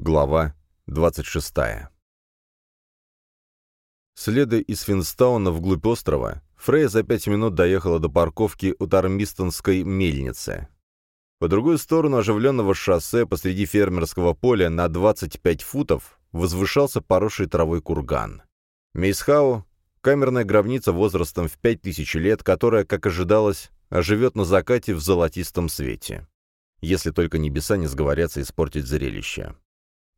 Глава 26. Следуя из Финстауна вглубь острова, Фрейя за пять минут доехала до парковки у Тармистонской мельницы. По другую сторону оживленного шоссе посреди фермерского поля на 25 футов возвышался поросший травой курган. Мейсхау — камерная гробница возрастом в 5000 лет, которая, как ожидалось, оживет на закате в золотистом свете. Если только небеса не сговорятся испортить зрелище.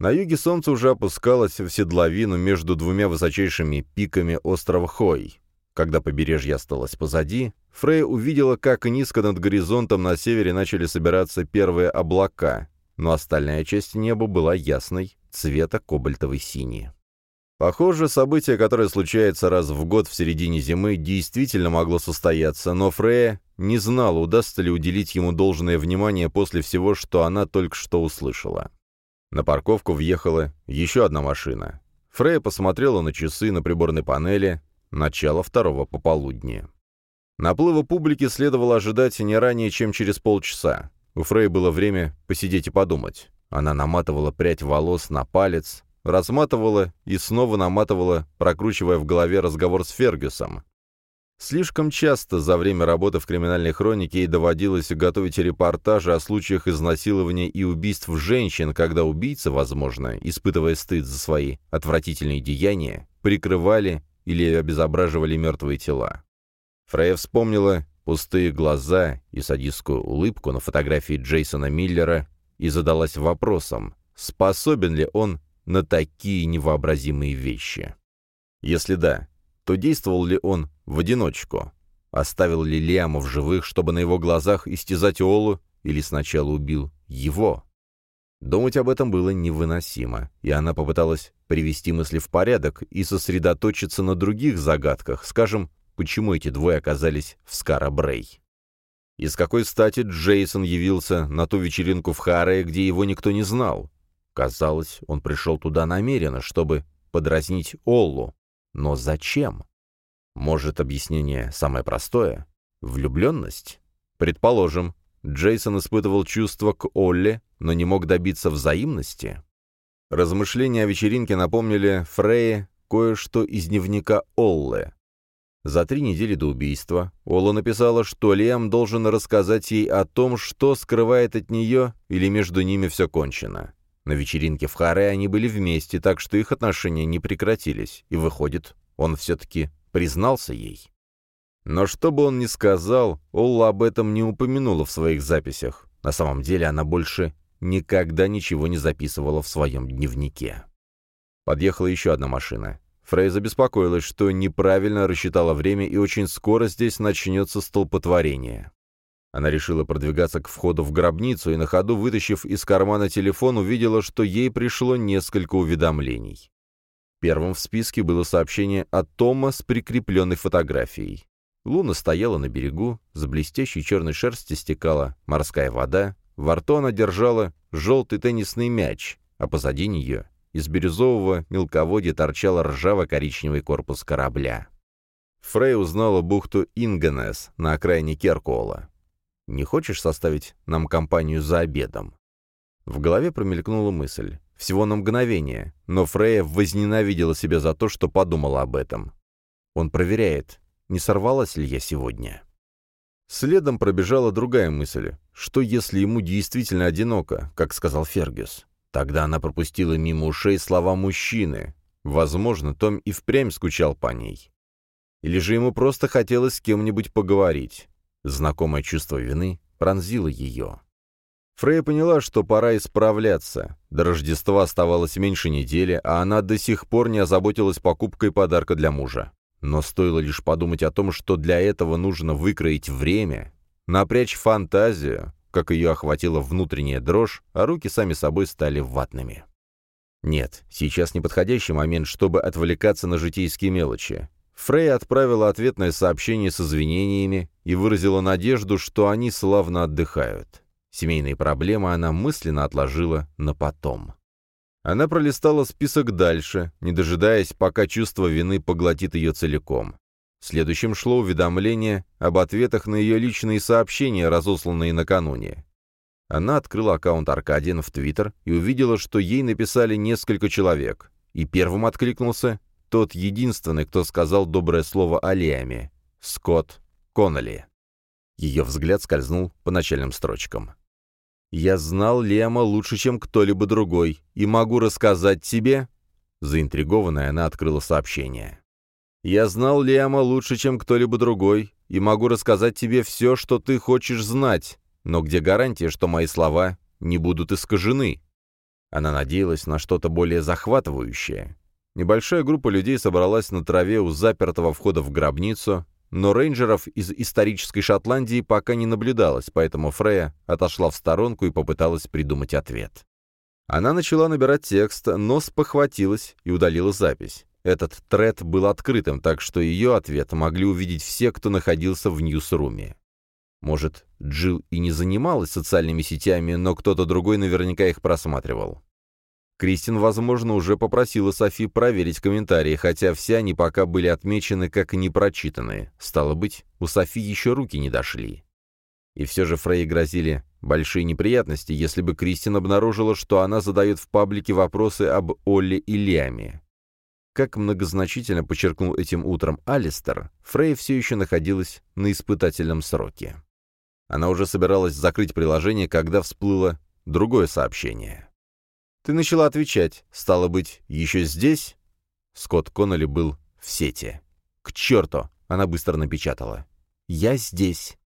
На юге солнце уже опускалось в седловину между двумя высочайшими пиками острова Хой. Когда побережье осталось позади, Фрей увидела, как низко над горизонтом на севере начали собираться первые облака, но остальная часть неба была ясной, цвета кобальтовой синей. Похоже, событие, которое случается раз в год в середине зимы, действительно могло состояться, но Фрея не знала, удастся ли уделить ему должное внимание после всего, что она только что услышала. На парковку въехала еще одна машина. Фрея посмотрела на часы на приборной панели. Начало второго пополудни. Наплыва публики следовало ожидать не ранее, чем через полчаса. У Фрей было время посидеть и подумать. Она наматывала прядь волос на палец, разматывала и снова наматывала, прокручивая в голове разговор с Фергюсом. Слишком часто за время работы в криминальной хронике ей доводилось готовить репортажи о случаях изнасилования и убийств женщин, когда убийцы, возможно, испытывая стыд за свои отвратительные деяния, прикрывали или обезображивали мертвые тела. Фрея вспомнила пустые глаза и садистскую улыбку на фотографии Джейсона Миллера и задалась вопросом, способен ли он на такие невообразимые вещи. Если да, то действовал ли он в одиночку? Оставил ли Лиама в живых, чтобы на его глазах истязать Олу, или сначала убил его? Думать об этом было невыносимо, и она попыталась привести мысли в порядок и сосредоточиться на других загадках, скажем, почему эти двое оказались в Скарабрей. И с какой стати Джейсон явился на ту вечеринку в Харе, где его никто не знал? Казалось, он пришел туда намеренно, чтобы подразнить Оллу. Но зачем? Может, объяснение самое простое? Влюбленность? Предположим, Джейсон испытывал чувства к Олле, но не мог добиться взаимности. Размышления о вечеринке напомнили Фрейе кое-что из дневника Олле. За три недели до убийства Олла написала, что Лиам должен рассказать ей о том, что скрывает от нее, или между ними все кончено. На вечеринке в Харе они были вместе, так что их отношения не прекратились, и, выходит, он все-таки признался ей. Но что бы он ни сказал, Олла об этом не упомянула в своих записях. На самом деле она больше никогда ничего не записывала в своем дневнике. Подъехала еще одна машина. Фрей забеспокоилась, что неправильно рассчитала время, и очень скоро здесь начнется столпотворение. Она решила продвигаться к входу в гробницу и на ходу, вытащив из кармана телефон, увидела, что ей пришло несколько уведомлений. Первым в списке было сообщение от Тома с прикрепленной фотографией. Луна стояла на берегу, с блестящей черной шерсти стекала морская вода, во рту она держала желтый теннисный мяч, а позади нее из бирюзового мелководья торчал ржаво-коричневый корпус корабля. Фрей узнала бухту Ингенес на окраине Керкуола. Не хочешь составить нам компанию за обедом?» В голове промелькнула мысль. Всего на мгновение, но Фрея возненавидела себя за то, что подумала об этом. Он проверяет, не сорвалась ли я сегодня. Следом пробежала другая мысль. Что если ему действительно одиноко, как сказал Фергюс? Тогда она пропустила мимо ушей слова мужчины. Возможно, Том и впрямь скучал по ней. Или же ему просто хотелось с кем-нибудь поговорить. Знакомое чувство вины пронзило ее. Фрея поняла, что пора исправляться. До Рождества оставалось меньше недели, а она до сих пор не озаботилась покупкой подарка для мужа. Но стоило лишь подумать о том, что для этого нужно выкроить время, напрячь фантазию, как ее охватила внутренняя дрожь, а руки сами собой стали ватными. Нет, сейчас неподходящий момент, чтобы отвлекаться на житейские мелочи. Фрей отправила ответное сообщение с извинениями и выразила надежду, что они славно отдыхают. Семейные проблемы она мысленно отложила на потом. Она пролистала список дальше, не дожидаясь, пока чувство вины поглотит ее целиком. Следующим шло уведомление об ответах на ее личные сообщения, разосланные накануне. Она открыла аккаунт Аркадиан в Твиттер и увидела, что ей написали несколько человек. И первым откликнулся тот единственный, кто сказал доброе слово о Лиаме — Скотт Конноли. Ее взгляд скользнул по начальным строчкам. «Я знал Лиама лучше, чем кто-либо другой, и могу рассказать тебе...» Заинтригованная, она открыла сообщение. «Я знал Лиама лучше, чем кто-либо другой, и могу рассказать тебе все, что ты хочешь знать, но где гарантия, что мои слова не будут искажены? Она надеялась на что-то более захватывающее. Небольшая группа людей собралась на траве у запертого входа в гробницу, но рейнджеров из исторической Шотландии пока не наблюдалось, поэтому Фрея отошла в сторонку и попыталась придумать ответ. Она начала набирать текст, но спохватилась и удалила запись. Этот тред был открытым, так что ее ответ могли увидеть все, кто находился в Ньюсруме. Может, Джилл и не занималась социальными сетями, но кто-то другой наверняка их просматривал. Кристин, возможно, уже попросила Софи проверить комментарии, хотя все они пока были отмечены как непрочитанные. Стало быть, у Софи еще руки не дошли. И все же Фрей грозили большие неприятности, если бы Кристин обнаружила, что она задает в паблике вопросы об Олле и Лиаме. Как многозначительно подчеркнул этим утром Алистер, Фрей все еще находилась на испытательном сроке. Она уже собиралась закрыть приложение, когда всплыло другое сообщение. «Ты начала отвечать. Стало быть, еще здесь?» Скотт Конноли был в сети. «К черту!» — она быстро напечатала. «Я здесь».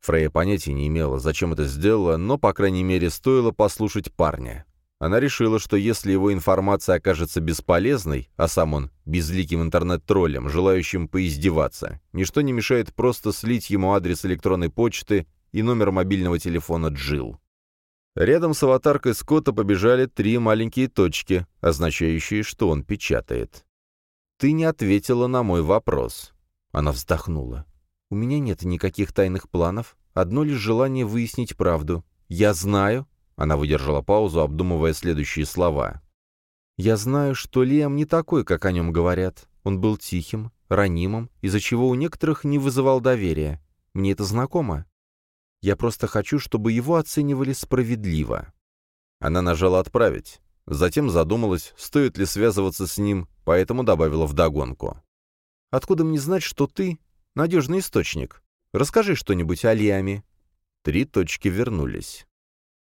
Фрея понятия не имела, зачем это сделала, но, по крайней мере, стоило послушать парня. Она решила, что если его информация окажется бесполезной, а сам он безликим интернет-троллем, желающим поиздеваться, ничто не мешает просто слить ему адрес электронной почты и номер мобильного телефона Джил. Рядом с аватаркой Скотта побежали три маленькие точки, означающие, что он печатает. «Ты не ответила на мой вопрос». Она вздохнула. «У меня нет никаких тайных планов, одно лишь желание выяснить правду. Я знаю...» Она выдержала паузу, обдумывая следующие слова. «Я знаю, что Лиам не такой, как о нем говорят. Он был тихим, ранимым, из-за чего у некоторых не вызывал доверия. Мне это знакомо. Я просто хочу, чтобы его оценивали справедливо». Она нажала «Отправить». Затем задумалась, стоит ли связываться с ним, поэтому добавила вдогонку. «Откуда мне знать, что ты — надежный источник? Расскажи что-нибудь о Лиаме». Три точки вернулись.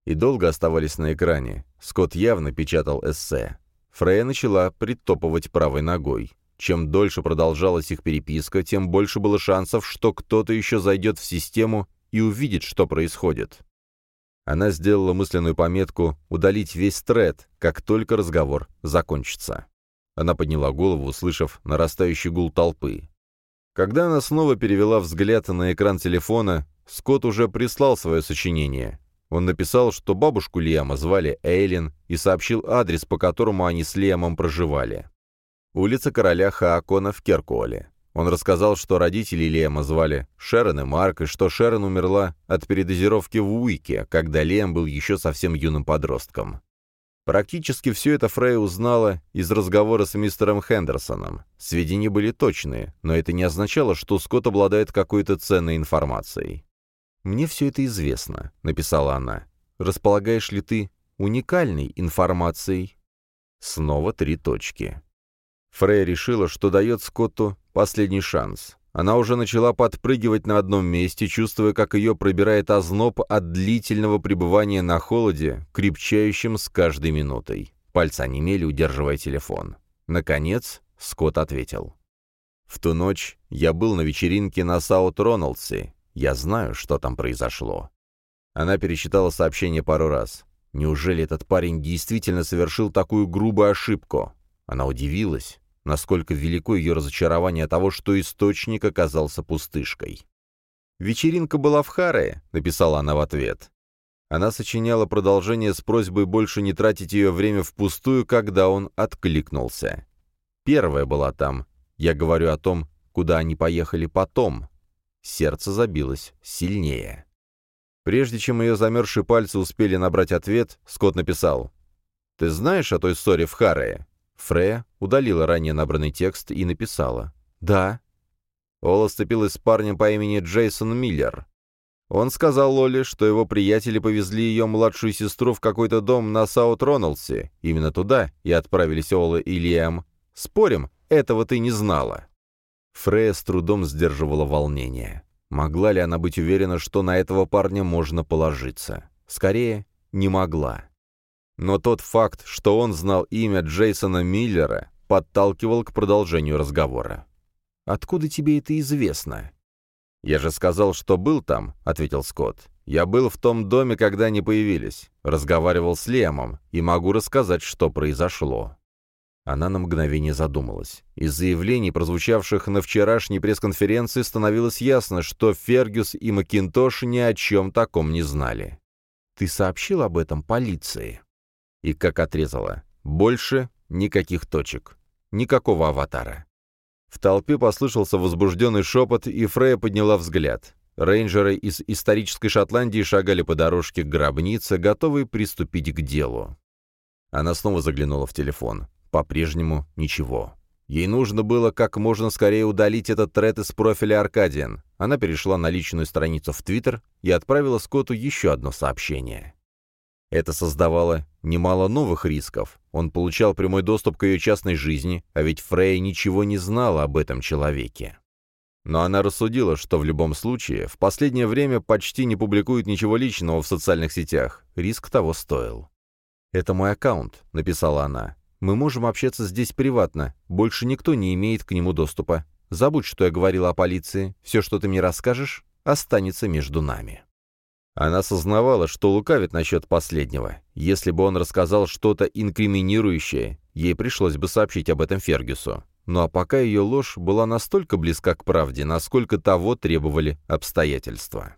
И долго оставались на экране. Скотт явно печатал эссе. Фрея начала притопывать правой ногой. Чем дольше продолжалась их переписка, тем больше было шансов, что кто-то еще зайдет в систему и увидит, что происходит. Она сделала мысленную пометку «удалить весь тред, как только разговор закончится». Она подняла голову, услышав нарастающий гул толпы. Когда она снова перевела взгляд на экран телефона, Скотт уже прислал свое сочинение. Он написал, что бабушку Лиама звали Эйлин и сообщил адрес, по которому они с Лиамом проживали. Улица короля Хаакона в Керкуоле. Он рассказал, что родители Лема звали Шерон и Марк, и что Шерон умерла от передозировки в Уике, когда Лем был еще совсем юным подростком. Практически все это Фрей узнала из разговора с мистером Хендерсоном. Сведения были точные, но это не означало, что Скотт обладает какой-то ценной информацией. «Мне все это известно», — написала она. «Располагаешь ли ты уникальной информацией?» Снова три точки. Фрей решила, что дает Скотту последний шанс. Она уже начала подпрыгивать на одном месте, чувствуя, как ее пробирает озноб от длительного пребывания на холоде, крепчающим с каждой минутой. Пальцы онемели, удерживая телефон. Наконец, Скотт ответил. «В ту ночь я был на вечеринке на Саут-Роналдсе. Я знаю, что там произошло». Она пересчитала сообщение пару раз. Неужели этот парень действительно совершил такую грубую ошибку? Она удивилась, насколько велико ее разочарование того, что источник оказался пустышкой. «Вечеринка была в Харе», — написала она в ответ. Она сочиняла продолжение с просьбой больше не тратить ее время впустую, когда он откликнулся. Первая была там. Я говорю о том, куда они поехали потом. Сердце забилось сильнее. Прежде чем ее замерзшие пальцы успели набрать ответ, Скотт написал. «Ты знаешь о той ссоре в Харре?» Фрея удалила ранее набранный текст и написала «Да». Ола сцепилась с парнем по имени Джейсон Миллер. Он сказал Лоле, что его приятели повезли ее младшую сестру в какой-то дом на Саут-Роналдсе. Именно туда и отправились Ола и Лиам. Спорим, этого ты не знала. Фрея с трудом сдерживала волнение. Могла ли она быть уверена, что на этого парня можно положиться? Скорее, не могла. Но тот факт, что он знал имя Джейсона Миллера, подталкивал к продолжению разговора. «Откуда тебе это известно?» «Я же сказал, что был там», — ответил Скотт. «Я был в том доме, когда они появились. Разговаривал с Лемом и могу рассказать, что произошло». Она на мгновение задумалась. Из заявлений, прозвучавших на вчерашней пресс-конференции, становилось ясно, что Фергюс и Макинтош ни о чем таком не знали. «Ты сообщил об этом полиции?» И как отрезала. Больше никаких точек. Никакого аватара. В толпе послышался возбужденный шепот, и Фрея подняла взгляд. Рейнджеры из исторической Шотландии шагали по дорожке к гробнице, готовые приступить к делу. Она снова заглянула в телефон. По-прежнему ничего. Ей нужно было как можно скорее удалить этот тред из профиля Аркадиан. Она перешла на личную страницу в Твиттер и отправила Скотту еще одно сообщение. Это создавало немало новых рисков. Он получал прямой доступ к ее частной жизни, а ведь Фрей ничего не знала об этом человеке. Но она рассудила, что в любом случае в последнее время почти не публикует ничего личного в социальных сетях. Риск того стоил. «Это мой аккаунт», — написала она. Мы можем общаться здесь приватно, больше никто не имеет к нему доступа. Забудь, что я говорила о полиции, все, что ты мне расскажешь, останется между нами». Она сознавала, что лукавит насчет последнего. Если бы он рассказал что-то инкриминирующее, ей пришлось бы сообщить об этом Фергюсу. Ну а пока ее ложь была настолько близка к правде, насколько того требовали обстоятельства.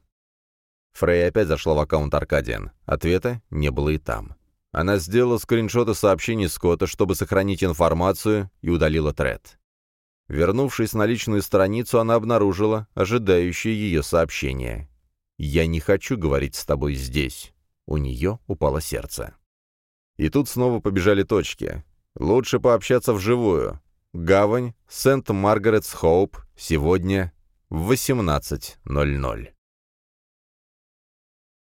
Фрей опять зашла в аккаунт Аркадиан. Ответа не было и там. Она сделала скриншоты сообщений Скотта, чтобы сохранить информацию, и удалила тред. Вернувшись на личную страницу, она обнаружила ожидающее ее сообщение. «Я не хочу говорить с тобой здесь». У нее упало сердце. И тут снова побежали точки. Лучше пообщаться вживую. Гавань, Сент-Маргаретс-Хоуп, сегодня в 18.00.